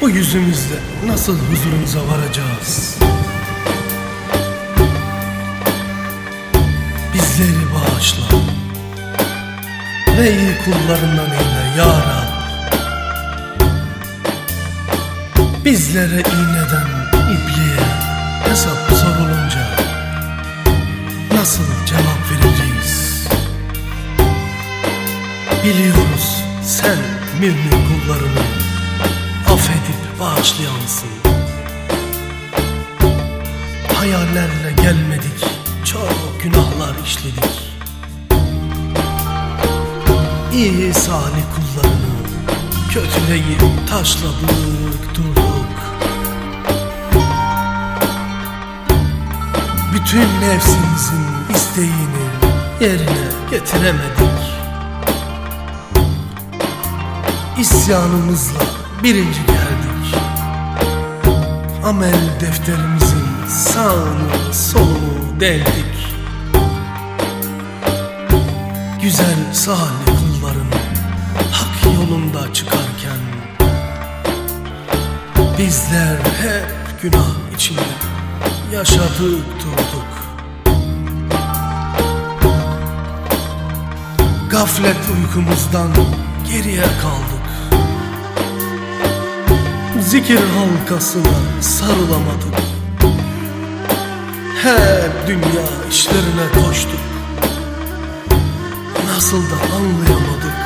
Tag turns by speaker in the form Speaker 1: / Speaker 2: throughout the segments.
Speaker 1: Bu yüzümüzle nasıl huzurunuza varacağız? Bizleri bağışla Ve iyi kullarından eyle ya Rab Bizlere iğneden ipliğe hesap sorulunca Nasıl cevap vereceğiz? Biliyoruz sen mümin kullarını affedip bağışlayansın. Hayallerle gelmedik, çok günahlar işledik. İyi salih kullarını kötüleyip taşladık durduk. Bütün nefsimizin isteğini yerine getiremedik İsyanımızla birinci geldik. Amel defterimizin sağını solunu deldik. Güzel salih kulların hak yolunda çıkarken Bizler hep günah içinde yaşadık durduk. Gaflet uykumuzdan geriye kaldık Zikir halkasına sarılamadık. Hep dünya işlerine koştuk. Nasıl da anlayamadık.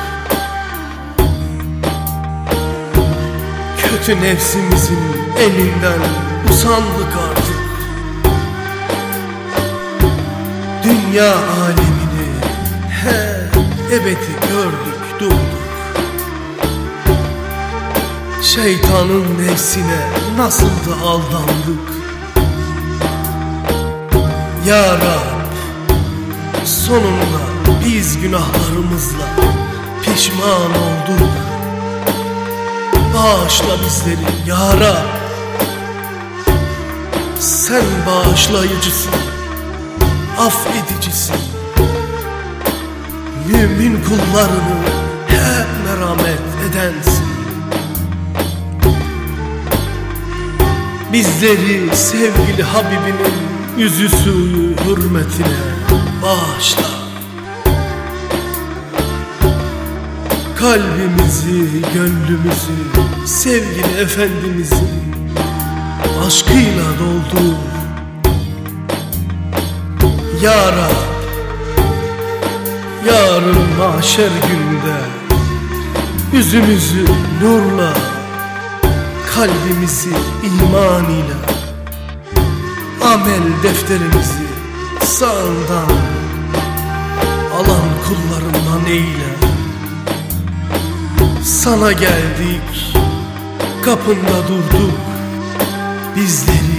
Speaker 1: Kötü nefsimizin elinden usandık artık. Dünya alemini hep ebedi gördük durduk Şeytanın nefsine nasıl da aldandık? Ya Rab Sonunda biz günahlarımızla pişman olduk. Bağışla bizleri Ya Rab. Sen bağışlayıcısın Affedicisin Mümin kullarını hep merhamet edensin Bizleri sevgili Habibinin yüzü suyu hürmetine bağışla. Kalbimizi, gönlümüzü sevgili Efendimizin aşkıyla doldur Ya Rab Yarın mahşer günde Yüzümüzü nurla Kalbimizi iman ile Amel defterimizi sağından Alan kullarından eyle. Sana geldik Kapında durduk Bizleri